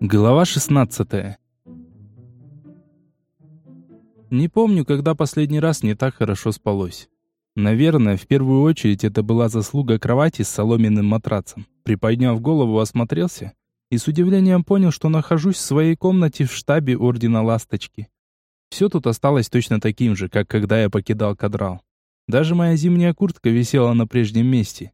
Глава 16. Не помню, когда последний раз мне так хорошо спалось. Наверное, в первую очередь это была заслуга кровати с соломенным матрацем. Приподняв голову, осмотрелся и с удивлением понял, что нахожусь в своей комнате в штабе Ордена Ласточки. Все тут осталось точно таким же, как когда я покидал кадрал. Даже моя зимняя куртка висела на прежнем месте.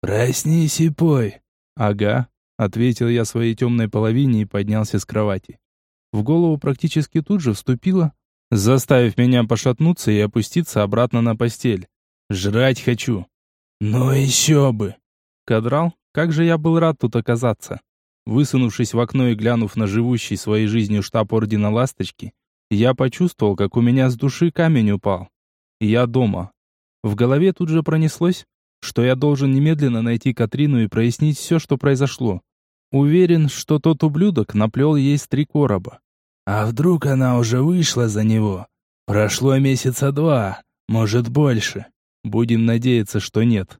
«Проснись и пой!» «Ага», — ответил я своей темной половине и поднялся с кровати. В голову практически тут же вступило, заставив меня пошатнуться и опуститься обратно на постель. «Жрать хочу!» «Ну еще бы!» Кадрал, как же я был рад тут оказаться. Высунувшись в окно и глянув на живущий своей жизнью штаб Ордена Ласточки, я почувствовал, как у меня с души камень упал. Я дома. В голове тут же пронеслось, что я должен немедленно найти Катрину и прояснить все, что произошло. Уверен, что тот ублюдок наплел ей с три короба. А вдруг она уже вышла за него? Прошло месяца два, может больше. Будем надеяться, что нет.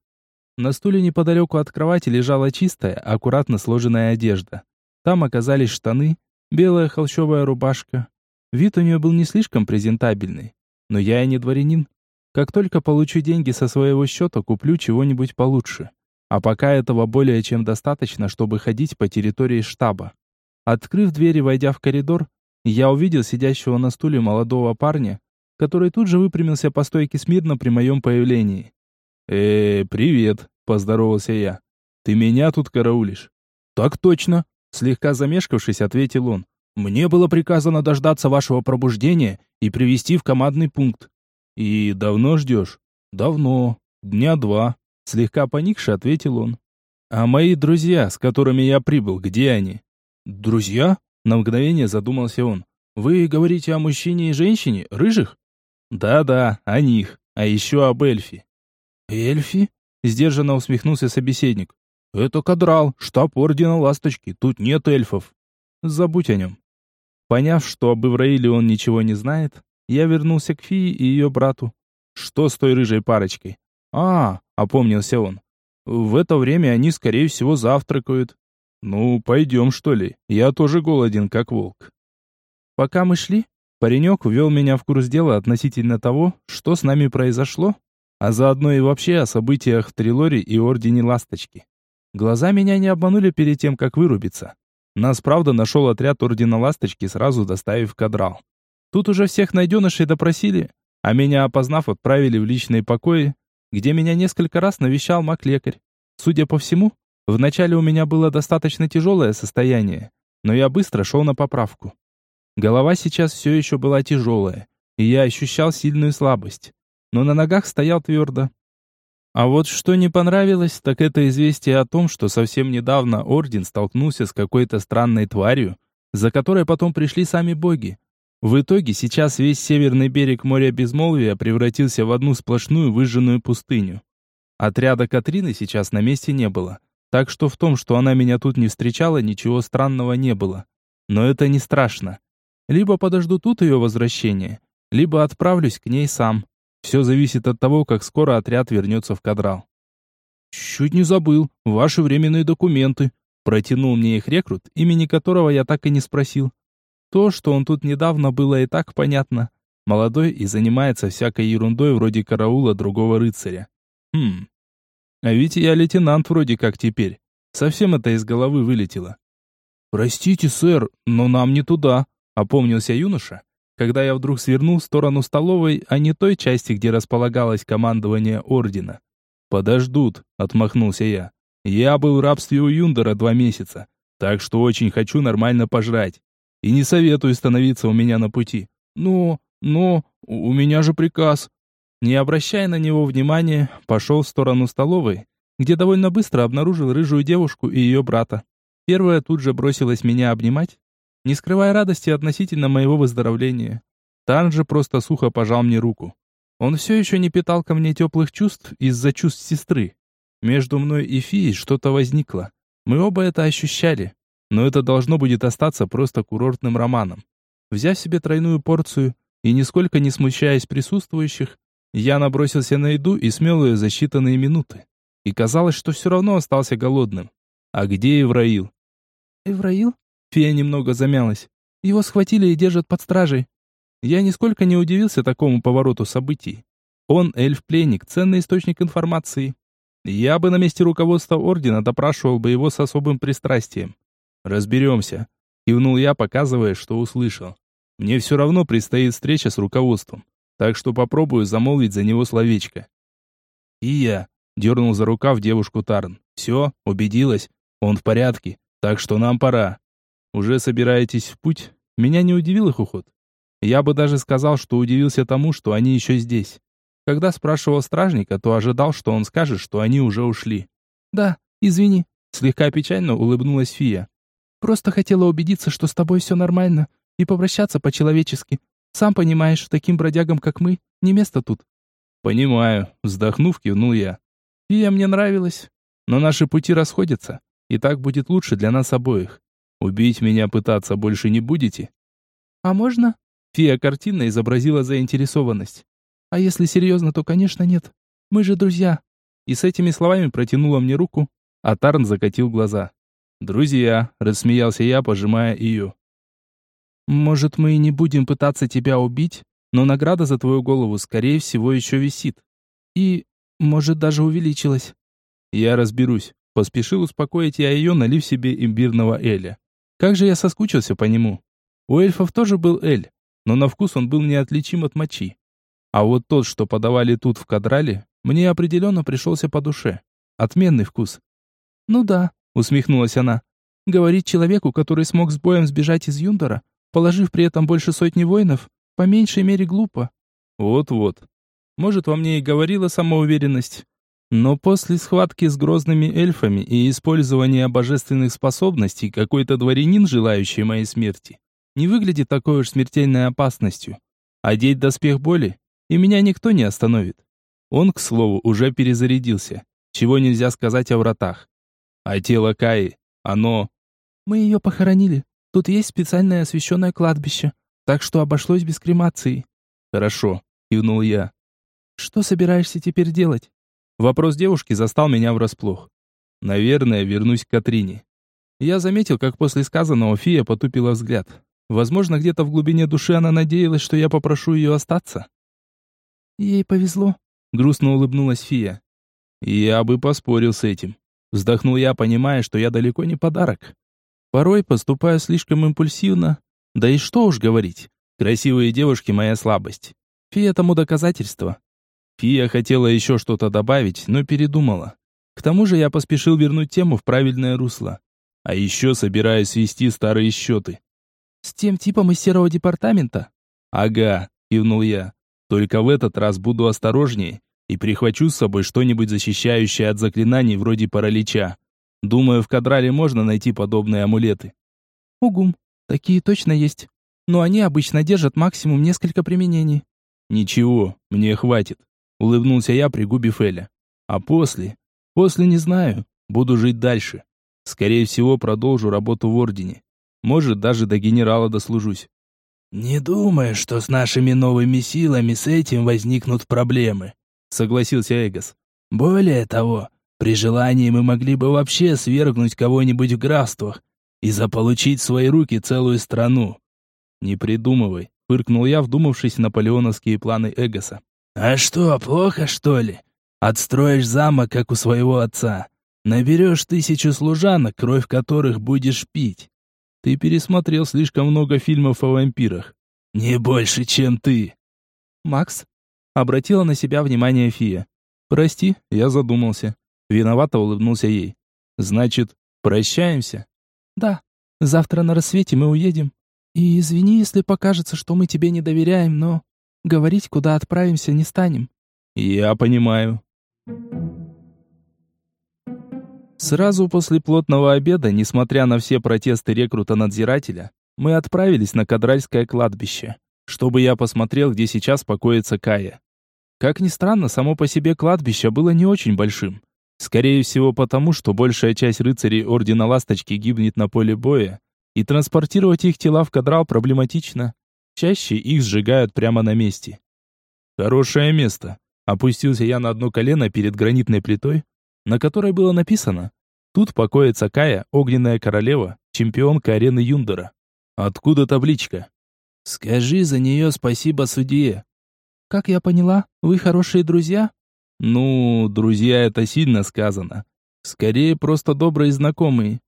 На стуле неподалеку от кровати лежала чистая, аккуратно сложенная одежда. Там оказались штаны, белая холщовая рубашка, Вид у нее был не слишком презентабельный. Но я и не дворянин. Как только получу деньги со своего счета, куплю чего-нибудь получше. А пока этого более чем достаточно, чтобы ходить по территории штаба. Открыв дверь и войдя в коридор, я увидел сидящего на стуле молодого парня, который тут же выпрямился по стойке смирно при моем появлении. «Э, привет», — поздоровался я. «Ты меня тут караулишь?» «Так точно», — слегка замешкавшись, ответил он. Мне было приказано дождаться вашего пробуждения и привести в командный пункт. И давно ждешь? Давно. Дня два. Слегка поникши, ответил он. А мои друзья, с которыми я прибыл, где они? Друзья? На мгновение задумался он. Вы говорите о мужчине и женщине, рыжих? Да-да, о них. А еще об эльфе. Эльфи? Сдержанно усмехнулся собеседник. Это кадрал, штаб Ордена Ласточки. Тут нет эльфов. Забудь о нем. Поняв, что об Ивраиле он ничего не знает, я вернулся к Фии и ее брату. Что с той рыжей парочкой? А, опомнился он. В это время они, скорее всего, завтракают. Ну, пойдем, что ли. Я тоже голоден, как волк. Пока мы шли, паренек ввел меня в курс дела относительно того, что с нами произошло, а заодно и вообще о событиях в Трилоре и Ордене Ласточки. Глаза меня не обманули перед тем, как вырубиться. Нас, правда, нашел отряд Ордена Ласточки, сразу доставив кадрал. Тут уже всех найденышей допросили, а меня, опознав, отправили в личные покои, где меня несколько раз навещал маг-лекарь. Судя по всему, вначале у меня было достаточно тяжелое состояние, но я быстро шел на поправку. Голова сейчас все еще была тяжелая, и я ощущал сильную слабость, но на ногах стоял твердо. А вот что не понравилось, так это известие о том, что совсем недавно Орден столкнулся с какой-то странной тварью, за которой потом пришли сами боги. В итоге сейчас весь северный берег моря Безмолвия превратился в одну сплошную выжженную пустыню. Отряда Катрины сейчас на месте не было, так что в том, что она меня тут не встречала, ничего странного не было. Но это не страшно. Либо подожду тут ее возвращения, либо отправлюсь к ней сам. Все зависит от того, как скоро отряд вернется в кадрал. «Чуть не забыл. Ваши временные документы». Протянул мне их рекрут, имени которого я так и не спросил. То, что он тут недавно было и так понятно. Молодой и занимается всякой ерундой вроде караула другого рыцаря. Хм. А ведь я лейтенант вроде как теперь. Совсем это из головы вылетело. «Простите, сэр, но нам не туда», — опомнился юноша, когда я вдруг свернул в сторону столовой, а не той части, где располагалось командование ордена. «Подождут», — отмахнулся я. «Я был в рабстве у Юндера два месяца, так что очень хочу нормально пожрать. И не советую становиться у меня на пути. Но, но, у меня же приказ». Не обращая на него внимания, пошел в сторону столовой, где довольно быстро обнаружил рыжую девушку и ее брата. Первая тут же бросилась меня обнимать, не скрывая радости относительно моего выздоровления. Тан же просто сухо пожал мне руку. Он все еще не питал ко мне теплых чувств из-за чувств сестры. Между мной и Фией что-то возникло. Мы оба это ощущали. Но это должно будет остаться просто курортным романом. Взяв себе тройную порцию и нисколько не смущаясь присутствующих, я набросился на еду и смел ее за считанные минуты. И казалось, что все равно остался голодным. А где Евраил? Евраил? Фия немного замялась. Его схватили и держат под стражей. Я нисколько не удивился такому повороту событий. Он эльф-пленник, ценный источник информации. Я бы на месте руководства Ордена допрашивал бы его с особым пристрастием. «Разберемся», — кивнул я, показывая, что услышал. «Мне все равно предстоит встреча с руководством, так что попробую замолвить за него словечко». «И я», — дернул за рукав девушку Тарн. «Все, убедилась, он в порядке, так что нам пора. Уже собираетесь в путь?» Меня не удивил их уход. Я бы даже сказал, что удивился тому, что они еще здесь. Когда спрашивал стражника, то ожидал, что он скажет, что они уже ушли. «Да, извини», — слегка печально улыбнулась Фия. «Просто хотела убедиться, что с тобой все нормально, и попрощаться по-человечески. Сам понимаешь, таким бродягам, как мы, не место тут». «Понимаю», — вздохнув, кивнул я. «Фия мне нравилась, но наши пути расходятся, и так будет лучше для нас обоих. Убить меня пытаться больше не будете?» «А можно?» Фия картинно изобразила заинтересованность. А если серьезно, то, конечно, нет. Мы же друзья. И с этими словами протянула мне руку, а Тарн закатил глаза. «Друзья», — рассмеялся я, пожимая ее. «Может, мы и не будем пытаться тебя убить, но награда за твою голову, скорее всего, еще висит. И, может, даже увеличилась». «Я разберусь», — поспешил успокоить я ее, налив себе имбирного Эля. Как же я соскучился по нему. У эльфов тоже был Эль, но на вкус он был неотличим от мочи. А вот тот, что подавали тут в кадрале, мне определенно пришелся по душе. Отменный вкус. «Ну да», — усмехнулась она. «Говорить человеку, который смог с боем сбежать из Юндора, положив при этом больше сотни воинов, по меньшей мере глупо». «Вот-вот. Может, во мне и говорила самоуверенность. Но после схватки с грозными эльфами и использования божественных способностей какой-то дворянин, желающий моей смерти, не выглядит такой уж смертельной опасностью. Одеть доспех боли и меня никто не остановит. Он, к слову, уже перезарядился, чего нельзя сказать о вратах. А тело Каи, оно... Мы ее похоронили. Тут есть специальное освященное кладбище, так что обошлось без кремации. Хорошо, кивнул я. Что собираешься теперь делать? Вопрос девушки застал меня врасплох. Наверное, вернусь к Катрине. Я заметил, как после сказанного Фия потупила взгляд. Возможно, где-то в глубине души она надеялась, что я попрошу ее остаться. Ей повезло, грустно улыбнулась Фия. Я бы поспорил с этим. Вздохнул я, понимая, что я далеко не подарок. Порой поступаю слишком импульсивно. Да и что уж говорить. Красивые девушки моя слабость. Фия тому доказательство. Фия хотела еще что-то добавить, но передумала. К тому же я поспешил вернуть тему в правильное русло. А еще собираюсь свести старые счеты. С тем типом из серого департамента? Ага, кивнул я. Только в этот раз буду осторожнее и прихвачу с собой что-нибудь защищающее от заклинаний вроде паралича. Думаю, в Кадрале можно найти подобные амулеты. Угум, такие точно есть. Но они обычно держат максимум несколько применений. Ничего, мне хватит. Улыбнулся я, пригубив Эля. А после? После не знаю. Буду жить дальше. Скорее всего, продолжу работу в Ордене. Может, даже до генерала дослужусь. «Не думаю, что с нашими новыми силами с этим возникнут проблемы», — согласился Эгос. «Более того, при желании мы могли бы вообще свергнуть кого-нибудь в графствах и заполучить в свои руки целую страну». «Не придумывай», — фыркнул я, вдумавшись в наполеоновские планы Эгоса. «А что, плохо, что ли? Отстроишь замок, как у своего отца. Наберешь тысячу служанок, кровь которых будешь пить. Ты пересмотрел слишком много фильмов о вампирах. Не больше, чем ты. Макс обратила на себя внимание Фия. Прости, я задумался. Виновато улыбнулся ей. Значит, прощаемся? Да. Завтра на рассвете мы уедем. И извини, если покажется, что мы тебе не доверяем, но говорить, куда отправимся, не станем. Я понимаю. Сразу после плотного обеда, несмотря на все протесты рекрута-надзирателя, мы отправились на Кадральское кладбище, чтобы я посмотрел, где сейчас покоится Кая. Как ни странно, само по себе кладбище было не очень большим. Скорее всего потому, что большая часть рыцарей Ордена Ласточки гибнет на поле боя, и транспортировать их тела в Кадрал проблематично. Чаще их сжигают прямо на месте. Хорошее место. Опустился я на одно колено перед гранитной плитой, на которой было написано Тут покоится Кая, огненная королева, чемпионка арены Юндера. Откуда табличка? Скажи за нее спасибо судье. Как я поняла, вы хорошие друзья? Ну, друзья, это сильно сказано. Скорее, просто добрые знакомые,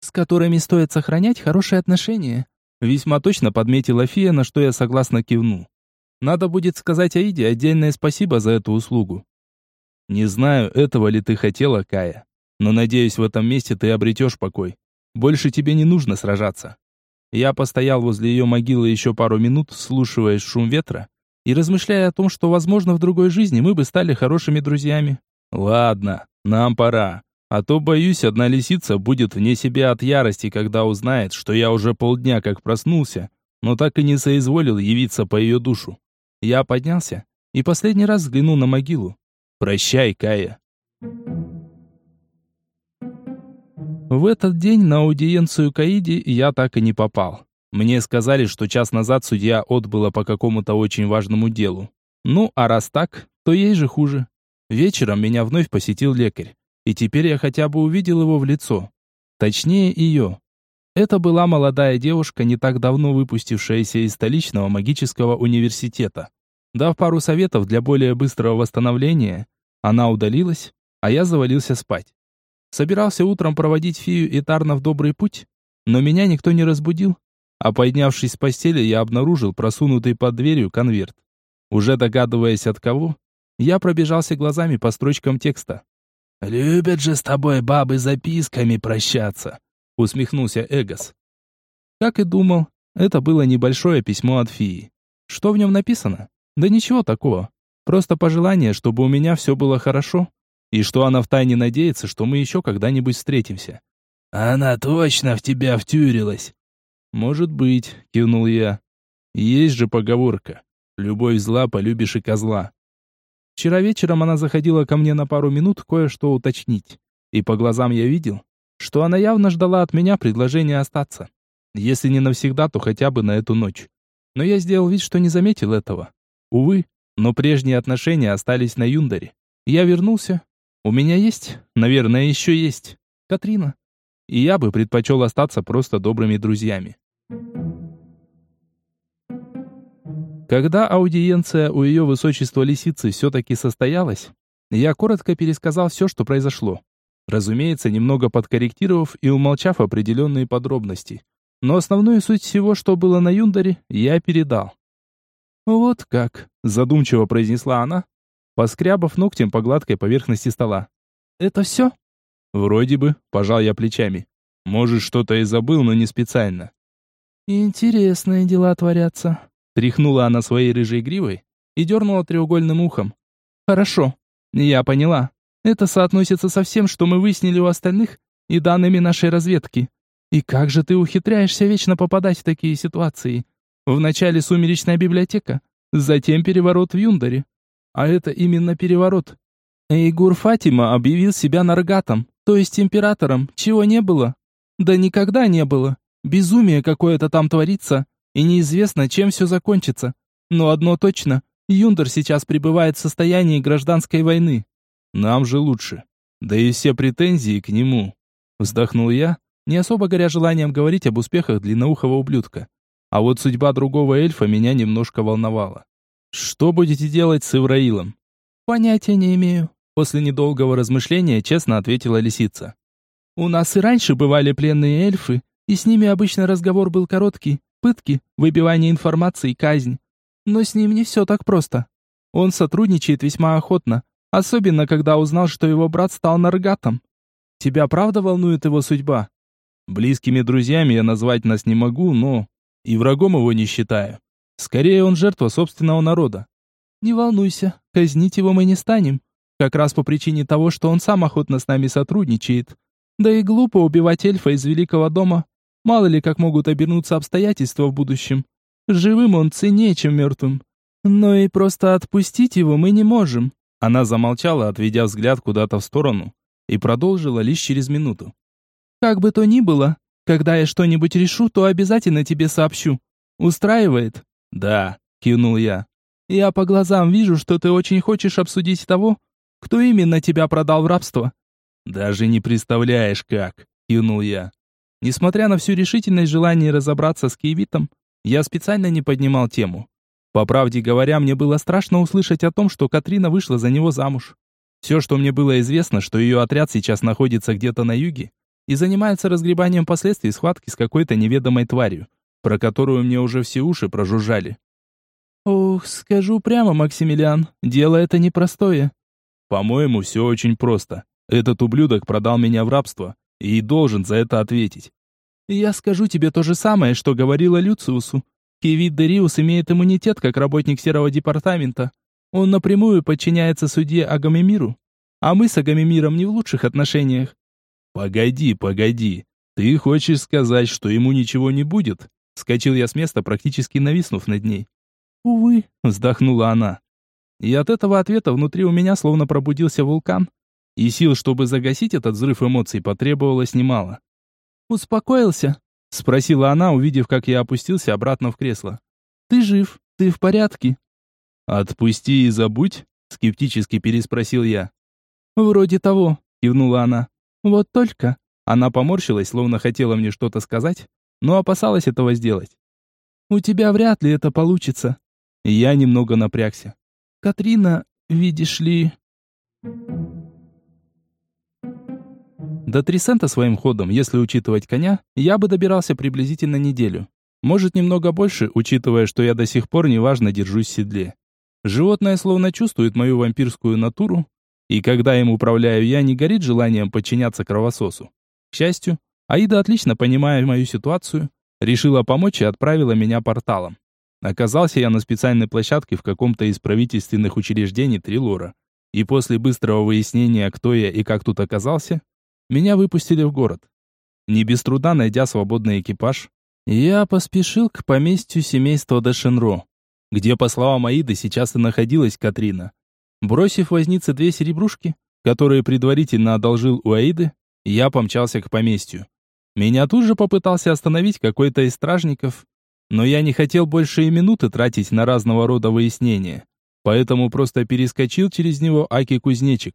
с которыми стоит сохранять хорошие отношения. Весьма точно подметила Фия, на что я согласно кивну. Надо будет сказать Аиде отдельное спасибо за эту услугу. Не знаю, этого ли ты хотела, Кая. Но надеюсь, в этом месте ты обретешь покой. Больше тебе не нужно сражаться. Я постоял возле ее могилы еще пару минут, слушая шум ветра и размышляя о том, что, возможно, в другой жизни мы бы стали хорошими друзьями. Ладно, нам пора. А то, боюсь, одна лисица будет вне себя от ярости, когда узнает, что я уже полдня как проснулся, но так и не соизволил явиться по ее душу. Я поднялся и последний раз взглянул на могилу. «Прощай, Кая». В этот день на аудиенцию Каиди я так и не попал. Мне сказали, что час назад судья отбыла по какому-то очень важному делу. Ну, а раз так, то ей же хуже. Вечером меня вновь посетил лекарь, и теперь я хотя бы увидел его в лицо. Точнее, ее. Это была молодая девушка, не так давно выпустившаяся из столичного магического университета. Дав пару советов для более быстрого восстановления, она удалилась, а я завалился спать. Собирался утром проводить Фию и Тарна в добрый путь, но меня никто не разбудил. А поднявшись с постели, я обнаружил просунутый под дверью конверт. Уже догадываясь от кого, я пробежался глазами по строчкам текста. «Любят же с тобой бабы записками прощаться», — усмехнулся Эгос. Как и думал, это было небольшое письмо от Фии. Что в нем написано? Да ничего такого. Просто пожелание, чтобы у меня все было хорошо, и что она втайне надеется, что мы еще когда-нибудь встретимся. «Она точно в тебя втюрилась!» «Может быть», — кивнул я. «Есть же поговорка. Любовь зла, полюбишь и козла». Вчера вечером она заходила ко мне на пару минут кое-что уточнить. И по глазам я видел, что она явно ждала от меня предложения остаться. Если не навсегда, то хотя бы на эту ночь. Но я сделал вид, что не заметил этого. Увы, но прежние отношения остались на Юндаре. Я вернулся, у меня есть, наверное, еще есть Катрина. И я бы предпочел остаться просто добрыми друзьями. Когда аудиенция у ее высочества лисицы все-таки состоялась, я коротко пересказал все, что произошло. Разумеется, немного подкорректировав и умолчав определенные подробности. Но основную суть всего, что было на Юндаре, я передал. «Вот как», — задумчиво произнесла она, поскрябав ногтем по гладкой поверхности стола. «Это все?» «Вроде бы», — пожал я плечами. «Может, что-то и забыл, но не специально». «Интересные дела творятся», — тряхнула она своей рыжей гривой и дернула треугольным ухом. «Хорошо, я поняла. Это соотносится со всем, что мы выяснили у остальных и данными нашей разведки. И как же ты ухитряешься вечно попадать в такие ситуации? Вначале сумеречная библиотека, затем переворот в Юндаре. А это именно переворот. Эйгур Фатима объявил себя Наргатом, то есть императором, чего не было. Да никогда не было. Безумие какое-то там творится, и неизвестно, чем все закончится. Но одно точно, Юндер сейчас пребывает в состоянии гражданской войны. Нам же лучше. Да и все претензии к нему. Вздохнул я, не особо горя желанием говорить об успехах длинноухого ублюдка. А вот судьба другого эльфа меня немножко волновала. Что будете делать с Ивраилом? Понятия не имею. После недолгого размышления честно ответила лисица. У нас и раньше бывали пленные эльфы, и с ними обычно разговор был короткий. Пытки, выбивание информации, казнь. Но с ним не все так просто. Он сотрудничает весьма охотно, особенно когда узнал, что его брат стал наргатом. Тебя правда волнует его судьба? Близкими друзьями я назвать нас не могу, но и врагом его не считаю. Скорее он жертва собственного народа. Не волнуйся, казнить его мы не станем. Как раз по причине того, что он сам охотно с нами сотрудничает. Да и глупо убивать эльфа из Великого дома. Мало ли как могут обернуться обстоятельства в будущем. Живым он ценнее, чем мертвым. Но и просто отпустить его мы не можем. Она замолчала, отведя взгляд куда-то в сторону, и продолжила лишь через минуту. Как бы то ни было, когда я что-нибудь решу, то обязательно тебе сообщу. Устраивает? «Да», — кивнул я. «Я по глазам вижу, что ты очень хочешь обсудить того, кто именно тебя продал в рабство. Даже не представляешь как, кивнул я. Несмотря на всю решительность желание разобраться с Киевитом, я специально не поднимал тему. По правде говоря, мне было страшно услышать о том, что Катрина вышла за него замуж. Все, что мне было известно, что ее отряд сейчас находится где-то на юге и занимается разгребанием последствий схватки с какой-то неведомой тварью, про которую мне уже все уши прожужжали. Ох, скажу прямо, Максимилиан, дело это непростое. По-моему, все очень просто. Этот ублюдок продал меня в рабство и должен за это ответить. Я скажу тебе то же самое, что говорила Люциусу. Кивит Дериус имеет иммунитет как работник Серого департамента. Он напрямую подчиняется судье Агамемиру. А мы с Агамемиром не в лучших отношениях. Погоди, погоди. Ты хочешь сказать, что ему ничего не будет? Скочил я с места, практически нависнув над ней. Увы, вздохнула она. И от этого ответа внутри у меня словно пробудился вулкан. И сил, чтобы загасить этот взрыв эмоций, потребовалось немало. «Успокоился?» — спросила она, увидев, как я опустился обратно в кресло. «Ты жив? Ты в порядке?» «Отпусти и забудь?» — скептически переспросил я. «Вроде того», — кивнула она. «Вот только...» Она поморщилась, словно хотела мне что-то сказать, но опасалась этого сделать. «У тебя вряд ли это получится». Я немного напрягся. «Катрина, видишь ли...» До Трисента своим ходом, если учитывать коня, я бы добирался приблизительно неделю. Может, немного больше, учитывая, что я до сих пор неважно держусь в седле. Животное словно чувствует мою вампирскую натуру, и когда им управляю я, не горит желанием подчиняться кровососу. К счастью, Аида, отлично понимая мою ситуацию, решила помочь и отправила меня порталом. Оказался я на специальной площадке в каком-то из правительственных учреждений Трилора. И после быстрого выяснения, кто я и как тут оказался, меня выпустили в город. Не без труда найдя свободный экипаж, я поспешил к поместью семейства Дешенро, где, по словам Аиды, сейчас и находилась Катрина. Бросив вознице две серебрушки, которые предварительно одолжил у Аиды, я помчался к поместью. Меня тут же попытался остановить какой-то из стражников, но я не хотел больше и минуты тратить на разного рода выяснения, поэтому просто перескочил через него Аки-кузнечик.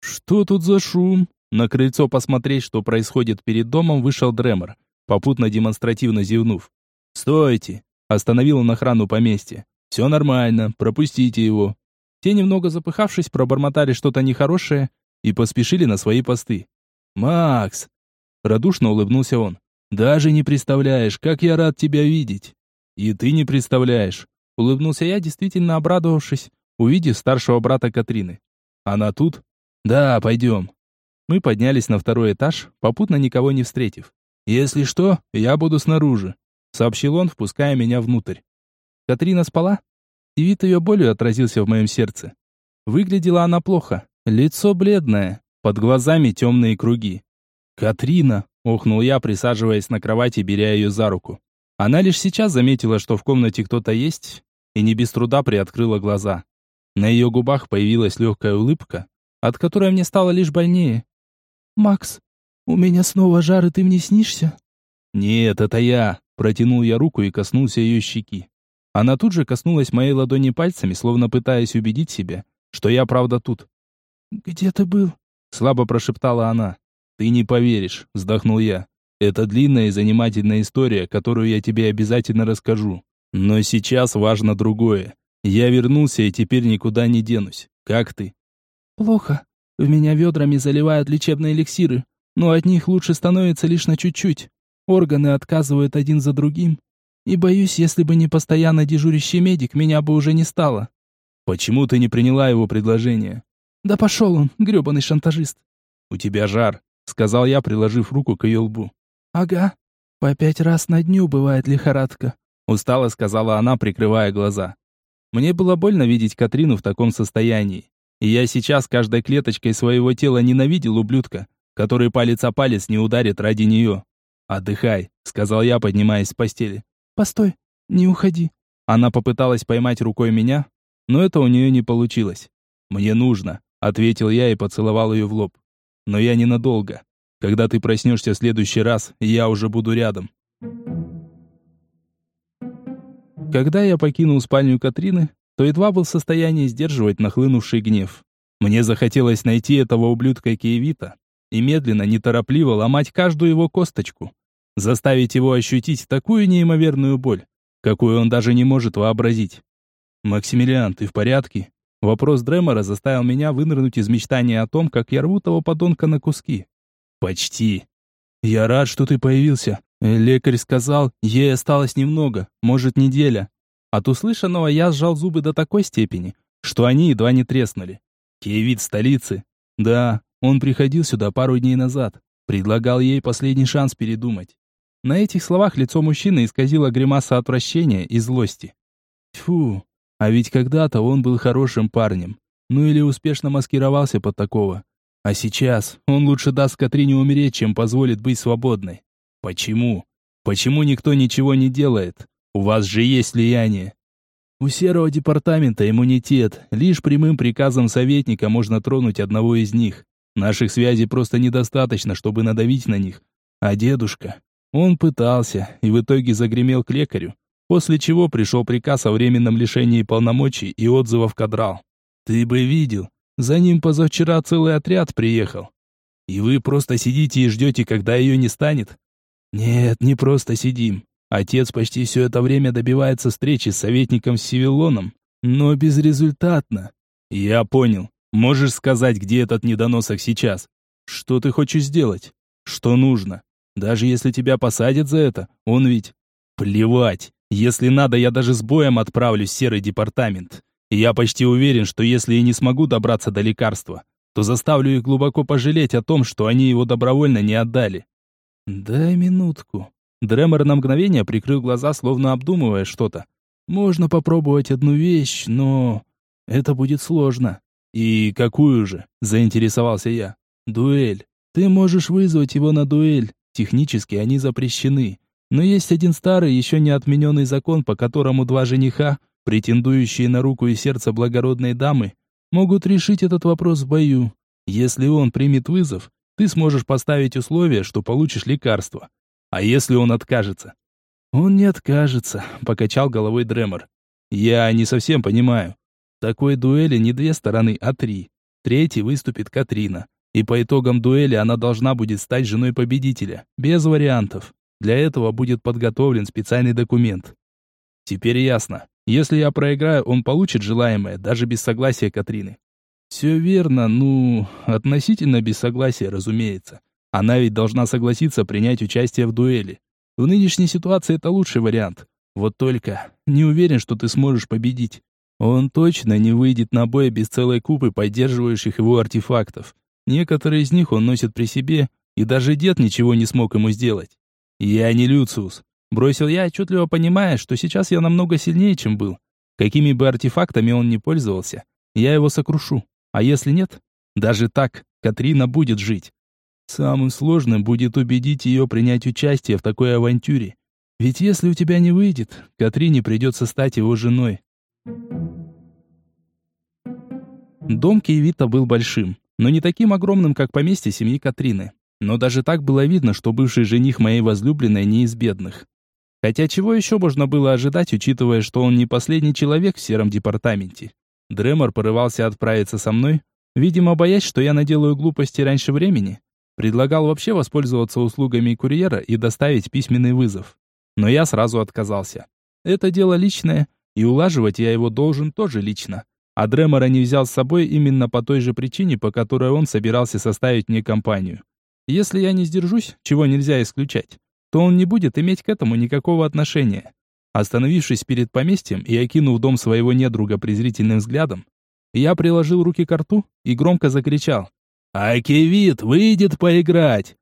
«Что тут за шум?» На крыльцо посмотреть, что происходит перед домом, вышел Дремор, попутно демонстративно зевнув. «Стойте!» – остановил он охрану поместья. «Все нормально, пропустите его». Те, немного запыхавшись, пробормотали что-то нехорошее и поспешили на свои посты. «Макс!» – радушно улыбнулся он. «Даже не представляешь, как я рад тебя видеть!» «И ты не представляешь!» – улыбнулся я, действительно обрадовавшись, увидев старшего брата Катрины. «Она тут?» «Да, пойдем». Мы поднялись на второй этаж, попутно никого не встретив. «Если что, я буду снаружи», — сообщил он, впуская меня внутрь. Катрина спала, и вид ее болью отразился в моем сердце. Выглядела она плохо, лицо бледное, под глазами темные круги. «Катрина!» — охнул я, присаживаясь на кровати, беря ее за руку. Она лишь сейчас заметила, что в комнате кто-то есть, и не без труда приоткрыла глаза. На ее губах появилась легкая улыбка, от которой мне стало лишь больнее. «Макс, у меня снова жар, и ты мне снишься?» «Нет, это я!» Протянул я руку и коснулся ее щеки. Она тут же коснулась моей ладони пальцами, словно пытаясь убедить себя, что я правда тут. «Где ты был?» Слабо прошептала она. «Ты не поверишь», вздохнул я. «Это длинная и занимательная история, которую я тебе обязательно расскажу. Но сейчас важно другое. Я вернулся и теперь никуда не денусь. Как ты?» «Плохо. В меня ведрами заливают лечебные эликсиры, но от них лучше становится лишь на чуть-чуть. Органы отказывают один за другим. И боюсь, если бы не постоянно дежурящий медик, меня бы уже не стало. Почему ты не приняла его предложение? Да пошел он, гребаный шантажист. У тебя жар, сказал я, приложив руку к ее лбу. Ага. По пять раз на дню бывает лихорадка. Устало сказала она, прикрывая глаза. Мне было больно видеть Катрину в таком состоянии. И я сейчас каждой клеточкой своего тела ненавидел ублюдка, который палец о палец не ударит ради нее. «Отдыхай», — сказал я, поднимаясь с постели. «Постой, не уходи». Она попыталась поймать рукой меня, но это у нее не получилось. «Мне нужно», — ответил я и поцеловал ее в лоб. «Но я ненадолго. Когда ты проснешься в следующий раз, я уже буду рядом». Когда я покинул спальню Катрины, то едва был в состоянии сдерживать нахлынувший гнев. Мне захотелось найти этого ублюдка Киевита и медленно, неторопливо ломать каждую его косточку. Заставить его ощутить такую неимоверную боль, какую он даже не может вообразить. «Максимилиан, ты в порядке?» Вопрос Дремора заставил меня вынырнуть из мечтания о том, как я рву того подонка на куски. «Почти». «Я рад, что ты появился. Лекарь сказал, ей осталось немного, может, неделя». От услышанного я сжал зубы до такой степени, что они едва не треснули. Киевит столицы. Да, он приходил сюда пару дней назад. Предлагал ей последний шанс передумать. На этих словах лицо мужчины исказило гримаса отвращения и злости. Фу, а ведь когда-то он был хорошим парнем. Ну или успешно маскировался под такого. А сейчас он лучше даст Катрине умереть, чем позволит быть свободной. Почему? Почему никто ничего не делает? У вас же есть влияние. У серого департамента иммунитет. Лишь прямым приказом советника можно тронуть одного из них. Наших связей просто недостаточно, чтобы надавить на них. А дедушка? Он пытался и в итоге загремел к лекарю, после чего пришел приказ о временном лишении полномочий и отзывов кадрал. Ты бы видел, за ним позавчера целый отряд приехал. И вы просто сидите и ждете, когда ее не станет? Нет, не просто сидим. Отец почти все это время добивается встречи с советником Сивиллоном, но безрезультатно. Я понял. Можешь сказать, где этот недоносок сейчас? Что ты хочешь сделать? Что нужно? Даже если тебя посадят за это, он ведь... Плевать. Если надо, я даже с боем отправлюсь в серый департамент. Я почти уверен, что если и не смогу добраться до лекарства, то заставлю их глубоко пожалеть о том, что они его добровольно не отдали. Дай минутку. Дремор на мгновение прикрыл глаза, словно обдумывая что-то. Можно попробовать одну вещь, но... Это будет сложно. И какую же? Заинтересовался я. Дуэль. Ты можешь вызвать его на дуэль. Технически они запрещены. Но есть один старый, еще не отмененный закон, по которому два жениха, претендующие на руку и сердце благородной дамы, могут решить этот вопрос в бою. Если он примет вызов, ты сможешь поставить условие, что получишь лекарство. А если он откажется? Он не откажется, покачал головой Дремор. Я не совсем понимаю. В такой дуэли не две стороны, а три. Третий выступит Катрина. И по итогам дуэли она должна будет стать женой победителя, без вариантов. Для этого будет подготовлен специальный документ. Теперь ясно. Если я проиграю, он получит желаемое, даже без согласия Катрины. Все верно, ну, относительно без согласия, разумеется. Она ведь должна согласиться принять участие в дуэли. В нынешней ситуации это лучший вариант. Вот только не уверен, что ты сможешь победить. Он точно не выйдет на бой без целой купы поддерживающих его артефактов. Некоторые из них он носит при себе, и даже дед ничего не смог ему сделать. Я не Люциус. Бросил я, отчетливо понимая, что сейчас я намного сильнее, чем был. Какими бы артефактами он ни пользовался, я его сокрушу. А если нет? Даже так, Катрина будет жить. Самым сложным будет убедить ее принять участие в такой авантюре. Ведь если у тебя не выйдет, Катрине придется стать его женой. Дом Киевита был большим но не таким огромным, как поместье семьи Катрины. Но даже так было видно, что бывший жених моей возлюбленной не из бедных. Хотя чего еще можно было ожидать, учитывая, что он не последний человек в сером департаменте. Дремор порывался отправиться со мной, видимо, боясь, что я наделаю глупости раньше времени. Предлагал вообще воспользоваться услугами курьера и доставить письменный вызов. Но я сразу отказался. Это дело личное, и улаживать я его должен тоже лично. А Дремора не взял с собой именно по той же причине, по которой он собирался составить мне компанию. Если я не сдержусь, чего нельзя исключать, то он не будет иметь к этому никакого отношения. Остановившись перед поместьем и окинув дом своего недруга презрительным взглядом, я приложил руки к рту и громко закричал. «Акевит выйдет поиграть!»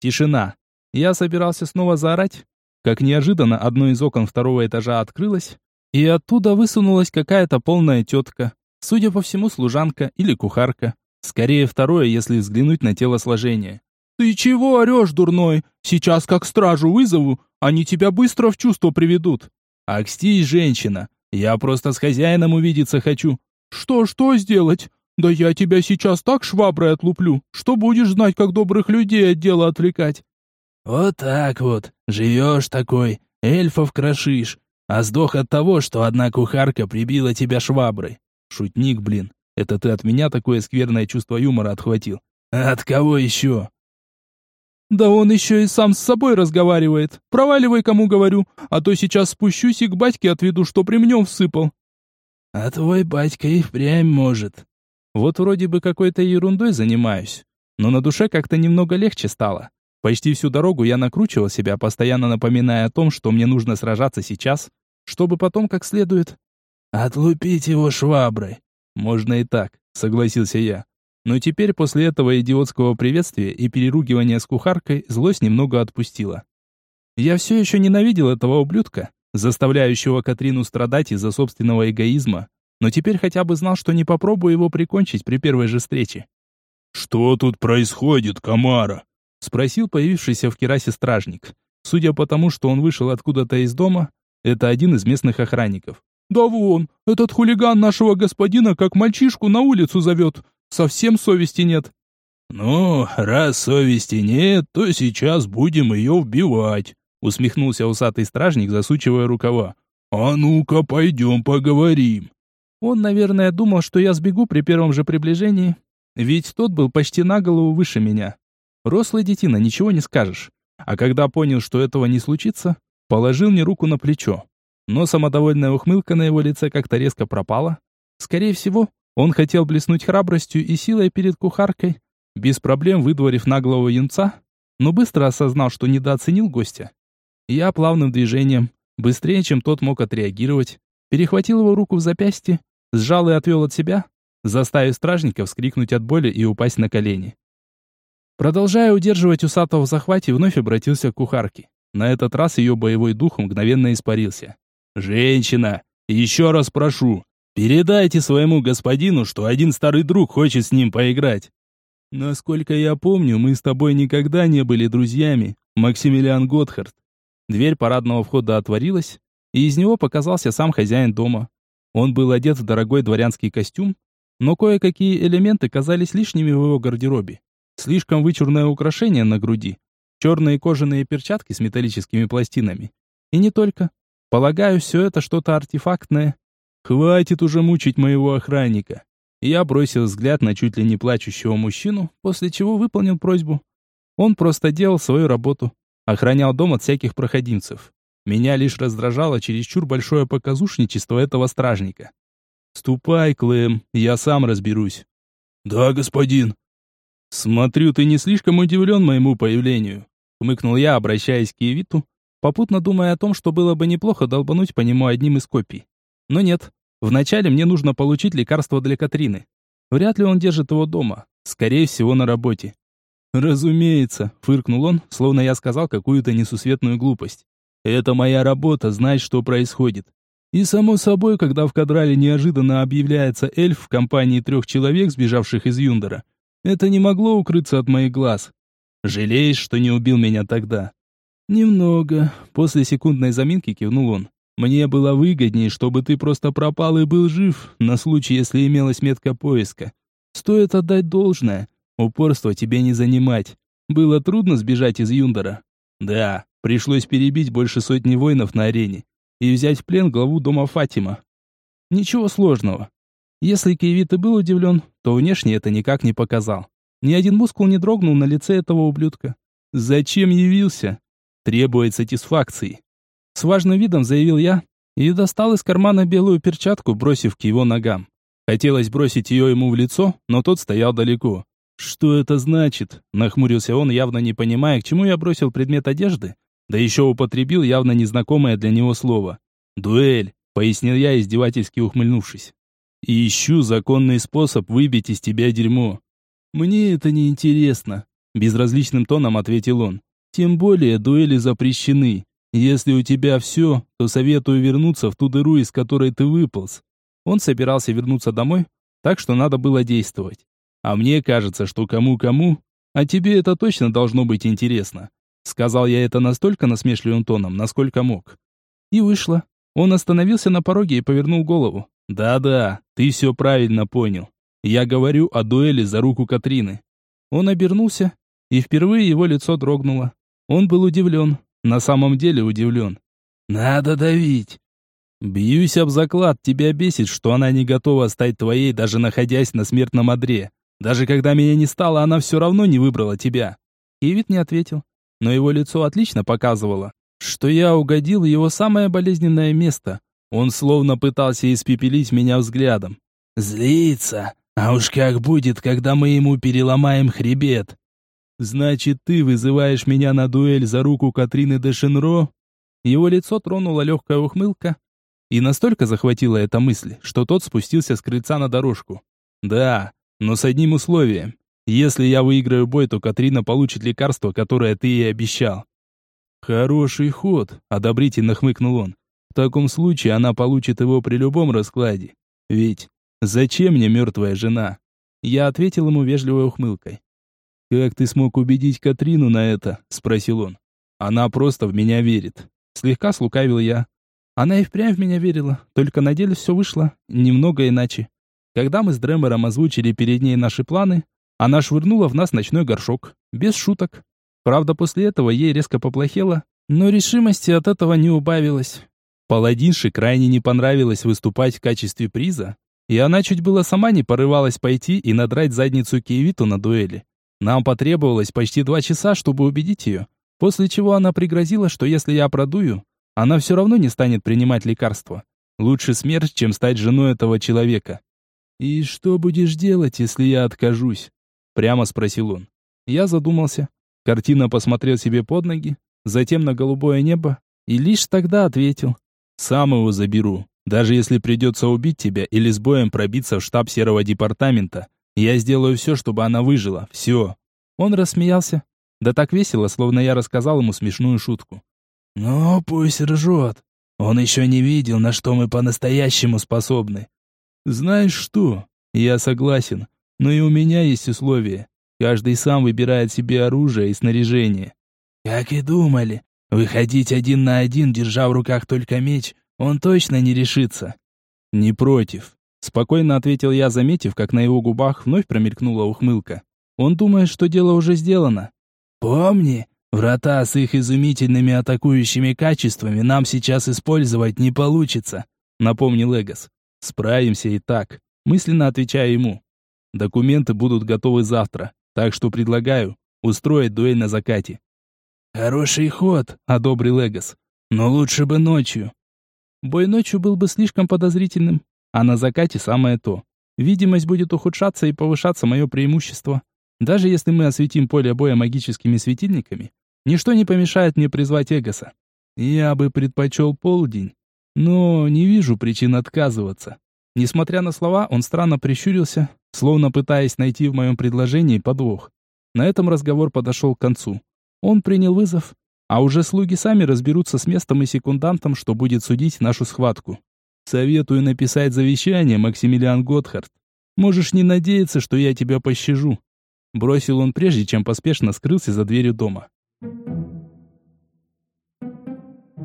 Тишина. Я собирался снова заорать, как неожиданно одно из окон второго этажа открылось, и оттуда высунулась какая-то полная тетка. Судя по всему, служанка или кухарка. Скорее второе, если взглянуть на телосложение. «Ты чего орешь, дурной? Сейчас как стражу вызову, они тебя быстро в чувство приведут». «Акстись, женщина, я просто с хозяином увидеться хочу». «Что, что сделать? Да я тебя сейчас так шваброй отлуплю, что будешь знать, как добрых людей от дела отвлекать». «Вот так вот, живешь такой, эльфов крошишь, а сдох от того, что одна кухарка прибила тебя шваброй. Шутник, блин. Это ты от меня такое скверное чувство юмора отхватил. От кого еще? Да он еще и сам с собой разговаривает. Проваливай, кому говорю, а то сейчас спущусь и к батьке отведу, что при мне всыпал. А твой батька и впрямь может. Вот вроде бы какой-то ерундой занимаюсь, но на душе как-то немного легче стало. Почти всю дорогу я накручивал себя, постоянно напоминая о том, что мне нужно сражаться сейчас, чтобы потом как следует. Отлупить его шваброй. Можно и так, согласился я. Но теперь после этого идиотского приветствия и переругивания с кухаркой злость немного отпустила. Я все еще ненавидел этого ублюдка, заставляющего Катрину страдать из-за собственного эгоизма, но теперь хотя бы знал, что не попробую его прикончить при первой же встрече. «Что тут происходит, Камара?» — спросил появившийся в керасе стражник. Судя по тому, что он вышел откуда-то из дома, это один из местных охранников. «Да вон, этот хулиган нашего господина как мальчишку на улицу зовет. Совсем совести нет. Ну, раз совести нет, то сейчас будем ее вбивать, усмехнулся усатый стражник, засучивая рукава. А ну-ка, пойдем поговорим. Он, наверное, думал, что я сбегу при первом же приближении, ведь тот был почти на голову выше меня. Рослый детина, ничего не скажешь. А когда понял, что этого не случится, положил мне руку на плечо. Но самодовольная ухмылка на его лице как-то резко пропала. Скорее всего, он хотел блеснуть храбростью и силой перед кухаркой, без проблем выдворив наглого юнца, но быстро осознал, что недооценил гостя. Я плавным движением, быстрее, чем тот мог отреагировать, перехватил его руку в запястье, сжал и отвел от себя, заставив стражника вскрикнуть от боли и упасть на колени. Продолжая удерживать усатого в захвате, вновь обратился к кухарке. На этот раз ее боевой дух мгновенно испарился. «Женщина, еще раз прошу, Передайте своему господину, что один старый друг хочет с ним поиграть. Насколько я помню, мы с тобой никогда не были друзьями, Максимилиан Готхард. Дверь парадного входа отворилась, и из него показался сам хозяин дома. Он был одет в дорогой дворянский костюм, но кое-какие элементы казались лишними в его гардеробе. Слишком вычурное украшение на груди, черные кожаные перчатки с металлическими пластинами. И не только. Полагаю, все это что-то артефактное, Хватит уже мучить моего охранника. Я бросил взгляд на чуть ли не плачущего мужчину, после чего выполнил просьбу. Он просто делал свою работу, охранял дом от всяких проходимцев. Меня лишь раздражало чересчур большое показушничество этого стражника. «Ступай, Клэм, я сам разберусь». «Да, господин». «Смотрю, ты не слишком удивлен моему появлению», — хмыкнул я, обращаясь к Киевиту, попутно думая о том, что было бы неплохо долбануть по нему одним из копий. Но нет. Вначале мне нужно получить лекарство для Катрины. Вряд ли он держит его дома. Скорее всего, на работе. «Разумеется», — фыркнул он, словно я сказал какую-то несусветную глупость. «Это моя работа, знать, что происходит. И само собой, когда в кадрале неожиданно объявляется эльф в компании трех человек, сбежавших из Юндора, это не могло укрыться от моих глаз. Жалеешь, что не убил меня тогда?» «Немного», — после секундной заминки кивнул он. Мне было выгоднее, чтобы ты просто пропал и был жив, на случай, если имелась метка поиска. Стоит отдать должное. Упорство тебе не занимать. Было трудно сбежать из Юндора. Да, пришлось перебить больше сотни воинов на арене и взять в плен главу дома Фатима. Ничего сложного. Если Киевит и был удивлен, то внешне это никак не показал. Ни один мускул не дрогнул на лице этого ублюдка. Зачем явился? Требует сатисфакции. С важным видом заявил я и достал из кармана белую перчатку, бросив к его ногам. Хотелось бросить ее ему в лицо, но тот стоял далеко. «Что это значит?» – нахмурился он, явно не понимая, к чему я бросил предмет одежды, да еще употребил явно незнакомое для него слово. «Дуэль», – пояснил я, издевательски ухмыльнувшись. «И ищу законный способ выбить из тебя дерьмо». «Мне это не интересно», – безразличным тоном ответил он. «Тем более дуэли запрещены. Если у тебя все, то советую вернуться в ту дыру, из которой ты выполз. Он собирался вернуться домой, так что надо было действовать. А мне кажется, что кому-кому, а тебе это точно должно быть интересно. Сказал я это настолько насмешливым тоном, насколько мог. И вышло. Он остановился на пороге и повернул голову. «Да-да, ты все правильно понял. Я говорю о дуэли за руку Катрины». Он обернулся, и впервые его лицо дрогнуло. Он был удивлен, на самом деле удивлен. «Надо давить!» «Бьюсь об заклад, тебя бесит, что она не готова стать твоей, даже находясь на смертном одре. Даже когда меня не стало, она все равно не выбрала тебя». Киевит не ответил, но его лицо отлично показывало, что я угодил в его самое болезненное место. Он словно пытался испепелить меня взглядом. «Злится? А уж как будет, когда мы ему переломаем хребет?» «Значит, ты вызываешь меня на дуэль за руку Катрины де Шенро?» Его лицо тронула легкая ухмылка, и настолько захватила эта мысль, что тот спустился с крыльца на дорожку. «Да, но с одним условием. Если я выиграю бой, то Катрина получит лекарство, которое ты ей обещал». «Хороший ход», — одобрительно хмыкнул он. «В таком случае она получит его при любом раскладе. Ведь зачем мне мертвая жена?» Я ответил ему вежливой ухмылкой. «Как ты смог убедить Катрину на это?» — спросил он. «Она просто в меня верит». Слегка слукавил я. Она и впрямь в меня верила, только на деле все вышло немного иначе. Когда мы с Дремером озвучили перед ней наши планы, она швырнула в нас ночной горшок. Без шуток. Правда, после этого ей резко поплохело, но решимости от этого не убавилось. Паладинше крайне не понравилось выступать в качестве приза, и она чуть было сама не порывалась пойти и надрать задницу Киевиту на дуэли. Нам потребовалось почти два часа, чтобы убедить ее, после чего она пригрозила, что если я продую, она все равно не станет принимать лекарства. Лучше смерть, чем стать женой этого человека. «И что будешь делать, если я откажусь?» Прямо спросил он. Я задумался. Картина посмотрел себе под ноги, затем на голубое небо, и лишь тогда ответил. «Сам его заберу. Даже если придется убить тебя или с боем пробиться в штаб Серого департамента, я сделаю все, чтобы она выжила. Все». Он рассмеялся. Да так весело, словно я рассказал ему смешную шутку. «Ну, пусть ржет. Он еще не видел, на что мы по-настоящему способны». «Знаешь что? Я согласен. Но и у меня есть условия. Каждый сам выбирает себе оружие и снаряжение. Как и думали. Выходить один на один, держа в руках только меч, он точно не решится. Не против. Спокойно ответил я, заметив, как на его губах вновь промелькнула ухмылка. Он думает, что дело уже сделано. Помни, врата с их изумительными атакующими качествами нам сейчас использовать не получится, напомнил Эгос. Справимся и так, мысленно отвечая ему. Документы будут готовы завтра. Так что предлагаю устроить дуэль на закате. Хороший ход, одобрил Эгос. Но лучше бы ночью. Бой ночью был бы слишком подозрительным, а на закате самое то. Видимость будет ухудшаться и повышаться мое преимущество. Даже если мы осветим поле боя магическими светильниками, ничто не помешает мне призвать Эгоса. Я бы предпочел полдень, но не вижу причин отказываться. Несмотря на слова, он странно прищурился, словно пытаясь найти в моем предложении подвох. На этом разговор подошел к концу. Он принял вызов, а уже слуги сами разберутся с местом и секундантом, что будет судить нашу схватку. Советую написать завещание, Максимилиан Готхард. Можешь не надеяться, что я тебя пощажу. Бросил он прежде, чем поспешно скрылся за дверью дома.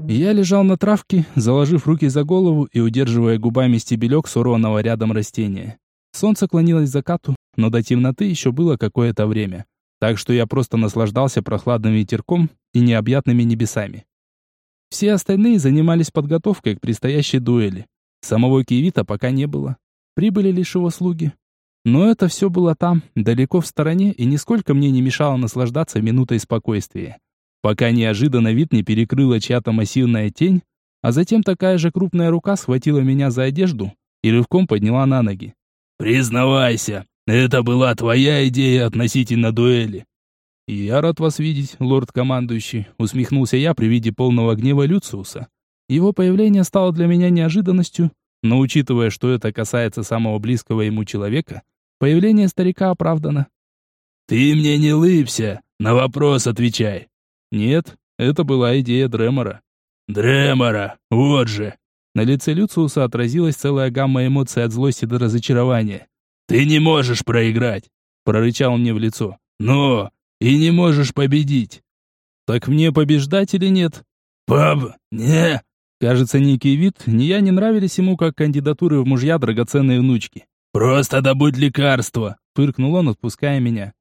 Я лежал на травке, заложив руки за голову и удерживая губами стебелек сорванного рядом растения. Солнце клонилось к закату, но до темноты еще было какое-то время. Так что я просто наслаждался прохладным ветерком и необъятными небесами. Все остальные занимались подготовкой к предстоящей дуэли. Самого Киевита пока не было. Прибыли лишь его слуги. Но это все было там, далеко в стороне, и нисколько мне не мешало наслаждаться минутой спокойствия. Пока неожиданно вид не перекрыла чья-то массивная тень, а затем такая же крупная рука схватила меня за одежду и рывком подняла на ноги. «Признавайся, это была твоя идея относительно дуэли». «Я рад вас видеть, лорд-командующий», — усмехнулся я при виде полного гнева Люциуса. Его появление стало для меня неожиданностью, но учитывая, что это касается самого близкого ему человека, появление старика оправдано. «Ты мне не лыбся, на вопрос отвечай». «Нет, это была идея Дремора». «Дремора, вот же!» На лице Люциуса отразилась целая гамма эмоций от злости до разочарования. «Ты не можешь проиграть!» — прорычал он мне в лицо. «Но! И не можешь победить!» «Так мне побеждать или нет?» «Пап, не!» Кажется, некий вид, ни я не нравились ему как кандидатуры в мужья драгоценной внучки. «Просто добудь лекарство!» — фыркнул он, отпуская меня.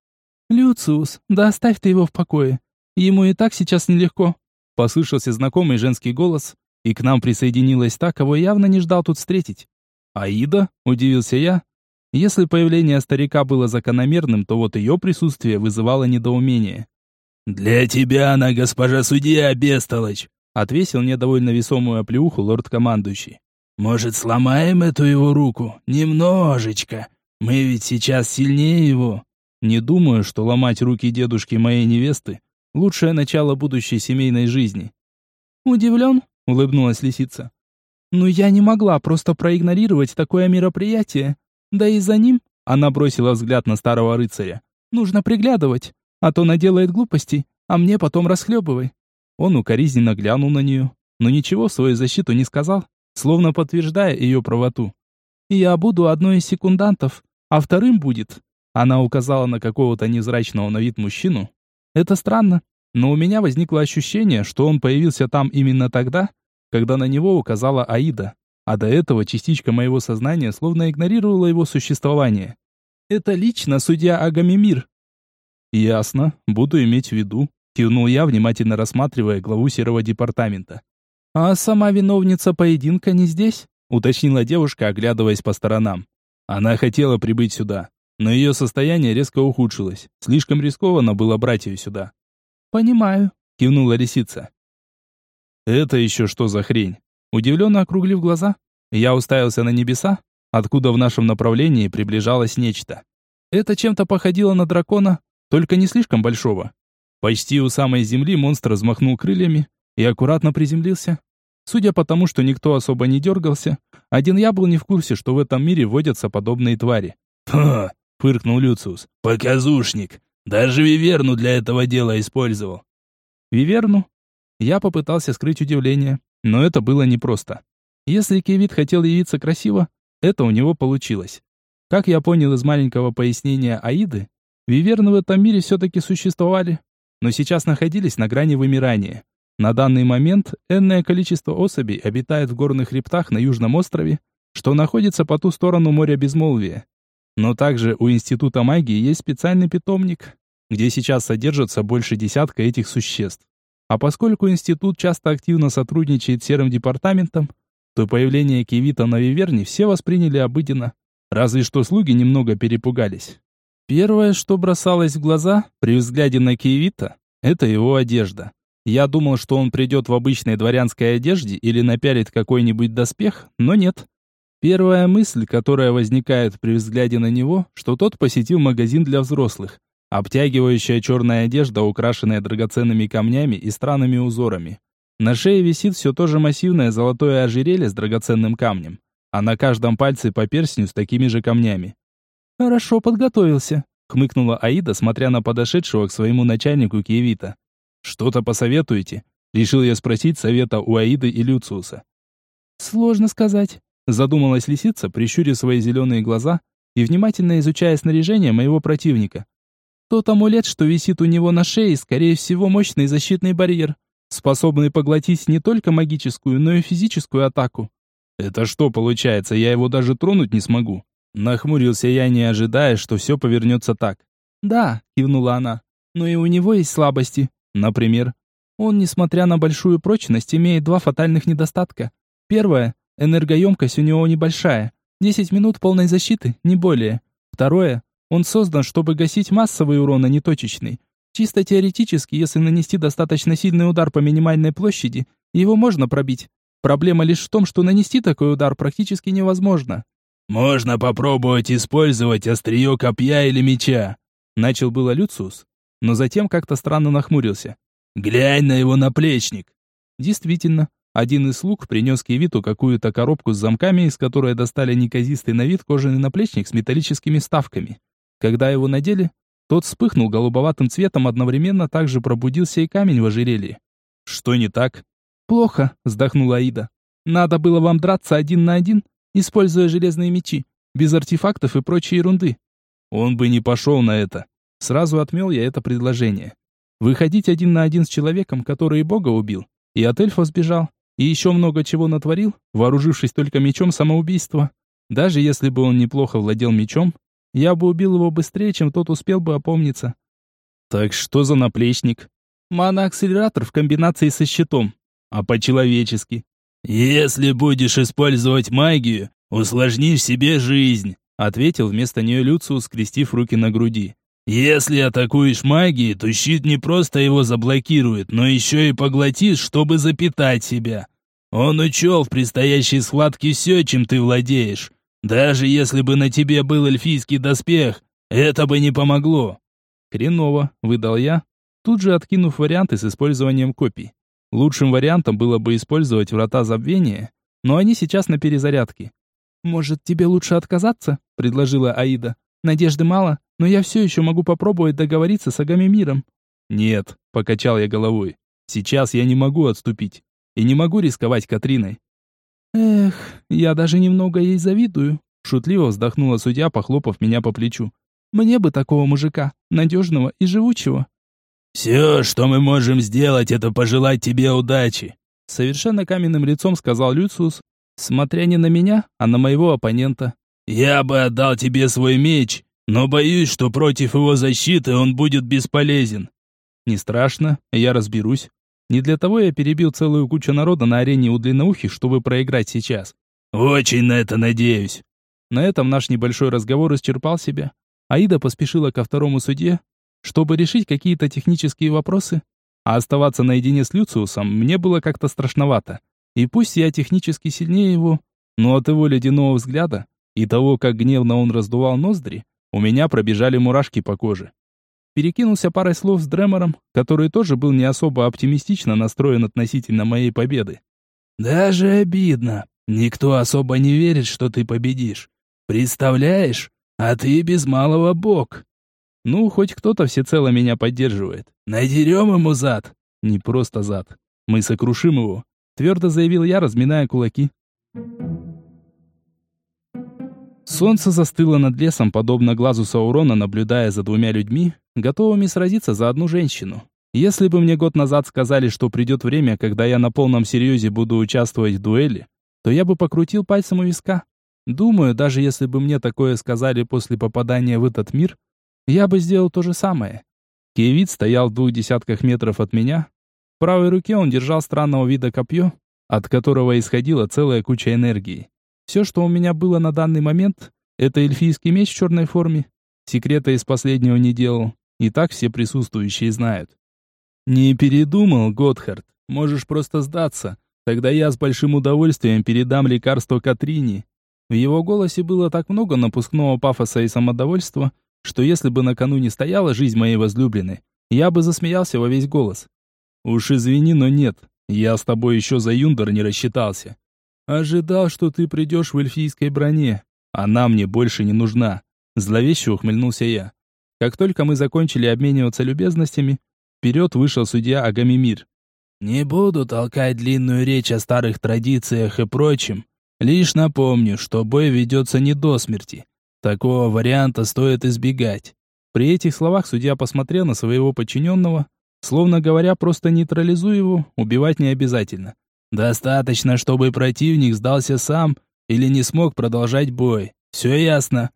«Люциус, да оставь ты его в покое. Ему и так сейчас нелегко». Послышался знакомый женский голос, и к нам присоединилась та, кого явно не ждал тут встретить. «Аида?» – удивился я. Если появление старика было закономерным, то вот ее присутствие вызывало недоумение. «Для тебя она госпожа судья, бестолочь!» Отвесил мне довольно весомую оплеуху лорд-командующий. «Может, сломаем эту его руку? Немножечко. Мы ведь сейчас сильнее его». Не думаю, что ломать руки дедушки моей невесты – лучшее начало будущей семейной жизни. «Удивлен?» – улыбнулась лисица. «Ну я не могла просто проигнорировать такое мероприятие. Да и за ним, она бросила взгляд на старого рыцаря, нужно приглядывать, а то наделает глупостей, а мне потом расхлебывай». Он укоризненно глянул на нее, но ничего в свою защиту не сказал, словно подтверждая ее правоту. «Я буду одной из секундантов, а вторым будет...» Она указала на какого-то невзрачного на вид мужчину. «Это странно, но у меня возникло ощущение, что он появился там именно тогда, когда на него указала Аида, а до этого частичка моего сознания словно игнорировала его существование. Это лично судья Агамимир. Ясно, буду иметь в виду, кивнул я, внимательно рассматривая главу серого департамента. А сама виновница поединка не здесь? уточнила девушка, оглядываясь по сторонам. Она хотела прибыть сюда, но ее состояние резко ухудшилось. Слишком рискованно было брать ее сюда. Понимаю, кивнула лисица. Это еще что за хрень? Удивленно округлив глаза, я уставился на небеса, откуда в нашем направлении приближалось нечто. Это чем-то походило на дракона, только не слишком большого. Почти у самой земли монстр взмахнул крыльями и аккуратно приземлился. Судя по тому, что никто особо не дергался, один я был не в курсе, что в этом мире водятся подобные твари. «Ха!» — фыркнул Люциус. «Показушник! Даже Виверну для этого дела использовал!» «Виверну?» Я попытался скрыть удивление, но это было непросто. Если Кевит хотел явиться красиво, это у него получилось. Как я понял из маленького пояснения Аиды, виверны в этом мире все-таки существовали, но сейчас находились на грани вымирания. На данный момент энное количество особей обитает в горных хребтах на Южном острове, что находится по ту сторону моря Безмолвия. Но также у Института магии есть специальный питомник, где сейчас содержится больше десятка этих существ. А поскольку институт часто активно сотрудничает с серым департаментом, то появление Кивита на Виверне все восприняли обыденно, разве что слуги немного перепугались. Первое, что бросалось в глаза при взгляде на Кивита, это его одежда. Я думал, что он придет в обычной дворянской одежде или напялит какой-нибудь доспех, но нет. Первая мысль, которая возникает при взгляде на него, что тот посетил магазин для взрослых, Обтягивающая черная одежда, украшенная драгоценными камнями и странными узорами. На шее висит все то же массивное золотое ожерелье с драгоценным камнем, а на каждом пальце по перстню с такими же камнями. «Хорошо подготовился», — хмыкнула Аида, смотря на подошедшего к своему начальнику Киевита. «Что-то посоветуете?» — решил я спросить совета у Аиды и Люциуса. «Сложно сказать», — задумалась лисица, прищурив свои зеленые глаза и внимательно изучая снаряжение моего противника. Тот амулет, что висит у него на шее, скорее всего, мощный защитный барьер, способный поглотить не только магическую, но и физическую атаку. Это что получается, я его даже тронуть не смогу? Нахмурился я, не ожидая, что все повернется так. Да, кивнула она. Но и у него есть слабости. Например, он, несмотря на большую прочность, имеет два фатальных недостатка. Первое энергоемкость у него небольшая. 10 минут полной защиты, не более. Второе он создан, чтобы гасить массовый урон, а не точечный. Чисто теоретически, если нанести достаточно сильный удар по минимальной площади, его можно пробить. Проблема лишь в том, что нанести такой удар практически невозможно. «Можно попробовать использовать острие копья или меча», — начал было Люциус, но затем как-то странно нахмурился. «Глянь на его наплечник». Действительно, один из слуг принес Кивиту какую-то коробку с замками, из которой достали неказистый на вид кожаный наплечник с металлическими вставками. Когда его надели, тот вспыхнул голубоватым цветом, одновременно также пробудился и камень в ожерелье. Что не так? Плохо, вздохнула Аида. Надо было вам драться один на один, используя железные мечи, без артефактов и прочей ерунды. Он бы не пошел на это. Сразу отмел я это предложение. Выходить один на один с человеком, который и бога убил, и от эльфа сбежал, и еще много чего натворил, вооружившись только мечом самоубийства. Даже если бы он неплохо владел мечом, я бы убил его быстрее, чем тот успел бы опомниться. Так что за наплечник? Моноакселератор в комбинации со щитом. А по-человечески. Если будешь использовать магию, усложнишь себе жизнь, ответил вместо нее Люциус, скрестив руки на груди. Если атакуешь магией, то щит не просто его заблокирует, но еще и поглотит, чтобы запитать себя. Он учел в предстоящей схватке все, чем ты владеешь. Даже если бы на тебе был эльфийский доспех, это бы не помогло. Хреново, выдал я, тут же откинув варианты с использованием копий. Лучшим вариантом было бы использовать врата забвения, но они сейчас на перезарядке. «Может, тебе лучше отказаться?» — предложила Аида. «Надежды мало, но я все еще могу попробовать договориться с Агамемиром». «Нет», — покачал я головой. «Сейчас я не могу отступить. И не могу рисковать Катриной». «Эх, я даже немного ей завидую», — шутливо вздохнула судья, похлопав меня по плечу. «Мне бы такого мужика, надежного и живучего». «Все, что мы можем сделать, это пожелать тебе удачи», — совершенно каменным лицом сказал Люциус, смотря не на меня, а на моего оппонента. «Я бы отдал тебе свой меч, но боюсь, что против его защиты он будет бесполезен». «Не страшно, я разберусь. Не для того я перебил целую кучу народа на арене у длинноухих, чтобы проиграть сейчас». «Очень на это надеюсь». На этом наш небольшой разговор исчерпал себя. Аида поспешила ко второму судье, чтобы решить какие-то технические вопросы, а оставаться наедине с Люциусом мне было как-то страшновато. И пусть я технически сильнее его, но от его ледяного взгляда и того, как гневно он раздувал ноздри, у меня пробежали мурашки по коже. Перекинулся парой слов с Дремором, который тоже был не особо оптимистично настроен относительно моей победы. «Даже обидно. Никто особо не верит, что ты победишь. Представляешь? А ты без малого бог». «Ну, хоть кто-то всецело меня поддерживает. Надерем ему зад». «Не просто зад. Мы сокрушим его», — твердо заявил я, разминая кулаки. Солнце застыло над лесом, подобно глазу Саурона, наблюдая за двумя людьми, готовыми сразиться за одну женщину. Если бы мне год назад сказали, что придет время, когда я на полном серьезе буду участвовать в дуэли, то я бы покрутил пальцем у виска. Думаю, даже если бы мне такое сказали после попадания в этот мир, я бы сделал то же самое. Киевит стоял в двух десятках метров от меня. В правой руке он держал странного вида копье, от которого исходила целая куча энергии. Все, что у меня было на данный момент, это эльфийский меч в черной форме. Секрета из последнего не делал. И так все присутствующие знают. Не передумал, Готхард. Можешь просто сдаться. Тогда я с большим удовольствием передам лекарство Катрине. В его голосе было так много напускного пафоса и самодовольства, что если бы накануне стояла жизнь моей возлюбленной, я бы засмеялся во весь голос. Уж извини, но нет. Я с тобой еще за Юндор не рассчитался. Ожидал, что ты придешь в эльфийской броне. Она мне больше не нужна. Зловеще ухмыльнулся я. Как только мы закончили обмениваться любезностями, вперед вышел судья Агамимир. «Не буду толкать длинную речь о старых традициях и прочем. Лишь напомню, что бой ведется не до смерти. Такого варианта стоит избегать». При этих словах судья посмотрел на своего подчиненного, словно говоря, просто нейтрализуй его, убивать не обязательно. Достаточно, чтобы противник сдался сам или не смог продолжать бой. Все ясно.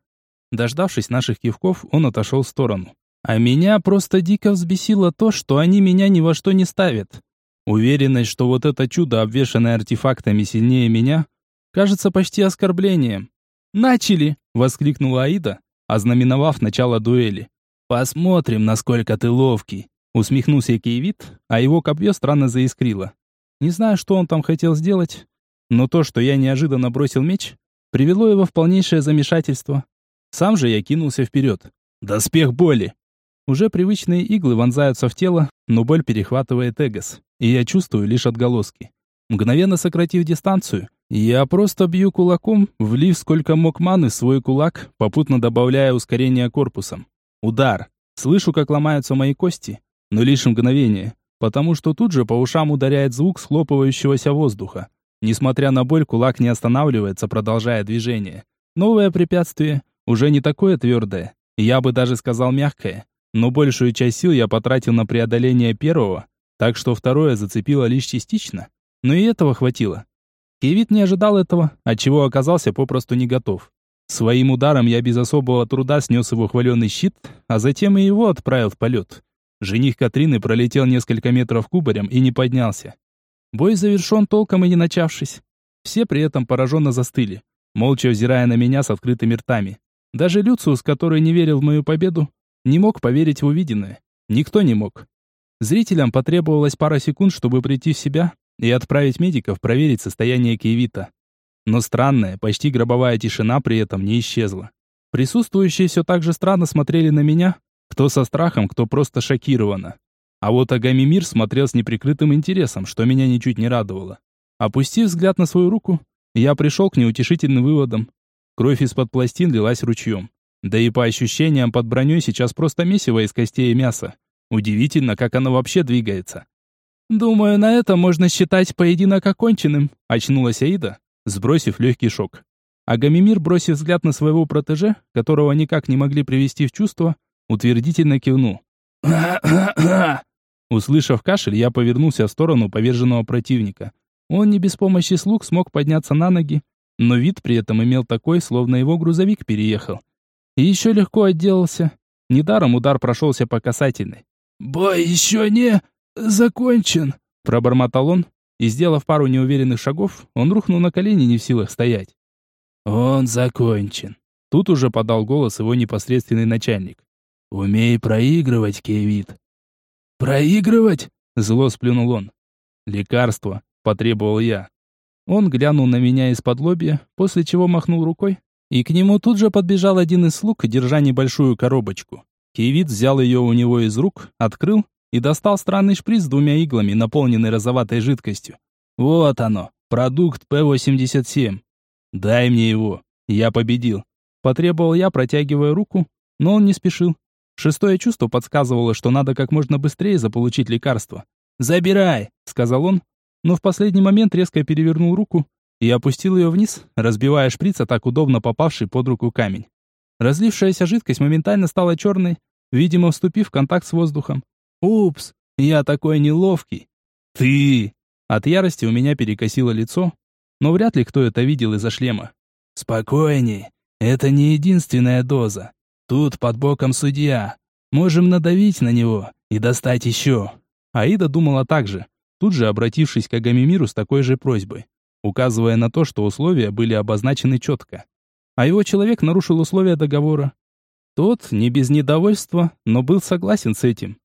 Дождавшись наших кивков, он отошел в сторону. А меня просто дико взбесило то, что они меня ни во что не ставят. Уверенность, что вот это чудо, обвешанное артефактами сильнее меня, кажется почти оскорблением. «Начали!» — воскликнула Аида, ознаменовав начало дуэли. «Посмотрим, насколько ты ловкий!» Усмехнулся Кейвит, а его копье странно заискрило. Не знаю, что он там хотел сделать, но то, что я неожиданно бросил меч, привело его в полнейшее замешательство. Сам же я кинулся вперед. Доспех боли! Уже привычные иглы вонзаются в тело, но боль перехватывает Эгос, и я чувствую лишь отголоски. Мгновенно сократив дистанцию, я просто бью кулаком, влив сколько мог маны в свой кулак, попутно добавляя ускорение корпусом. Удар. Слышу, как ломаются мои кости, но лишь мгновение потому что тут же по ушам ударяет звук схлопывающегося воздуха. Несмотря на боль, кулак не останавливается, продолжая движение. Новое препятствие, уже не такое твердое, я бы даже сказал мягкое, но большую часть сил я потратил на преодоление первого, так что второе зацепило лишь частично, но и этого хватило. Кевит не ожидал этого, отчего оказался попросту не готов. Своим ударом я без особого труда снес его хваленый щит, а затем и его отправил в полет. Жених Катрины пролетел несколько метров кубарем и не поднялся. Бой завершен толком и не начавшись. Все при этом пораженно застыли, молча взирая на меня с открытыми ртами. Даже Люциус, который не верил в мою победу, не мог поверить в увиденное. Никто не мог. Зрителям потребовалось пара секунд, чтобы прийти в себя и отправить медиков проверить состояние Киевита. Но странная, почти гробовая тишина при этом не исчезла. Присутствующие все так же странно смотрели на меня, кто со страхом, кто просто шокированно. А вот Агамимир смотрел с неприкрытым интересом, что меня ничуть не радовало. Опустив взгляд на свою руку, я пришел к неутешительным выводам. Кровь из-под пластин лилась ручьем. Да и по ощущениям под броней сейчас просто месиво из костей и мяса. Удивительно, как оно вообще двигается. «Думаю, на этом можно считать поединок оконченным», — очнулась Аида, сбросив легкий шок. А Гамимир, бросив взгляд на своего протеже, которого никак не могли привести в чувство, утвердительно кивнул. Услышав кашель, я повернулся в сторону поверженного противника. Он не без помощи слуг смог подняться на ноги, но вид при этом имел такой, словно его грузовик переехал. И еще легко отделался. Недаром удар прошелся по касательной. «Бой еще не закончен», — пробормотал он, и, сделав пару неуверенных шагов, он рухнул на колени, не в силах стоять. «Он закончен», — тут уже подал голос его непосредственный начальник. «Умей проигрывать, Кевит». «Проигрывать?» — зло сплюнул он. «Лекарство», — потребовал я. Он глянул на меня из-под лобья, после чего махнул рукой, и к нему тут же подбежал один из слуг, держа небольшую коробочку. Кевит взял ее у него из рук, открыл и достал странный шприц с двумя иглами, наполненный розоватой жидкостью. Вот оно, продукт П-87. Дай мне его. Я победил. Потребовал я, протягивая руку, но он не спешил. Шестое чувство подсказывало, что надо как можно быстрее заполучить лекарство. «Забирай!» — сказал он, но в последний момент резко перевернул руку и опустил ее вниз, разбивая шприц, а так удобно попавший под руку камень. Разлившаяся жидкость моментально стала черной, видимо, вступив в контакт с воздухом. «Упс, я такой неловкий!» «Ты!» От ярости у меня перекосило лицо, но вряд ли кто это видел из-за шлема. «Спокойней, это не единственная доза. Тут под боком судья. Можем надавить на него и достать еще». Аида думала так же, тут же обратившись к Агамимиру с такой же просьбой, указывая на то, что условия были обозначены четко. А его человек нарушил условия договора. Тот, не без недовольства, но был согласен с этим.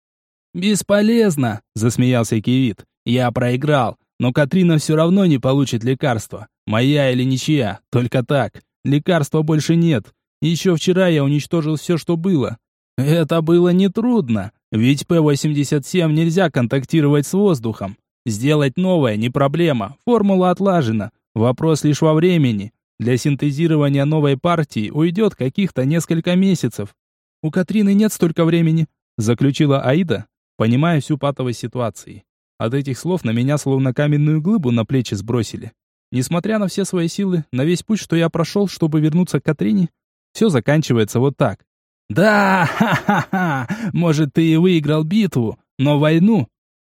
«Бесполезно!» – засмеялся Кивит. «Я проиграл, но Катрина все равно не получит лекарства. Моя или ничья, только так. Лекарства больше нет. Еще вчера я уничтожил все, что было. Это было нетрудно, ведь П-87 нельзя контактировать с воздухом. Сделать новое не проблема, формула отлажена. Вопрос лишь во времени. Для синтезирования новой партии уйдет каких-то несколько месяцев. У Катрины нет столько времени, заключила Аида, понимая всю патовость ситуации. От этих слов на меня словно каменную глыбу на плечи сбросили. Несмотря на все свои силы, на весь путь, что я прошел, чтобы вернуться к Катрине, все заканчивается вот так. «Да, ха-ха-ха! Может, ты и выиграл битву, но войну...»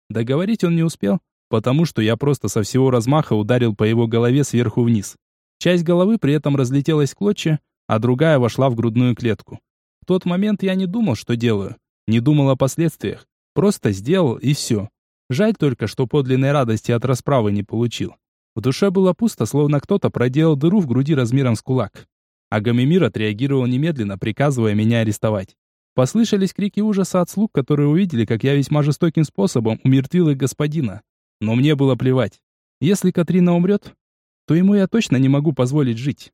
Договорить он не успел, потому что я просто со всего размаха ударил по его голове сверху вниз. Часть головы при этом разлетелась в клочья, а другая вошла в грудную клетку. В тот момент я не думал, что делаю. Не думал о последствиях. Просто сделал и все. Жаль только, что подлинной радости от расправы не получил. В душе было пусто, словно кто-то проделал дыру в груди размером с кулак. А Гамимир отреагировал немедленно, приказывая меня арестовать. Послышались крики ужаса от слуг, которые увидели, как я весьма жестоким способом умертвил их господина. Но мне было плевать. Если Катрина умрет, то ему я точно не могу позволить жить.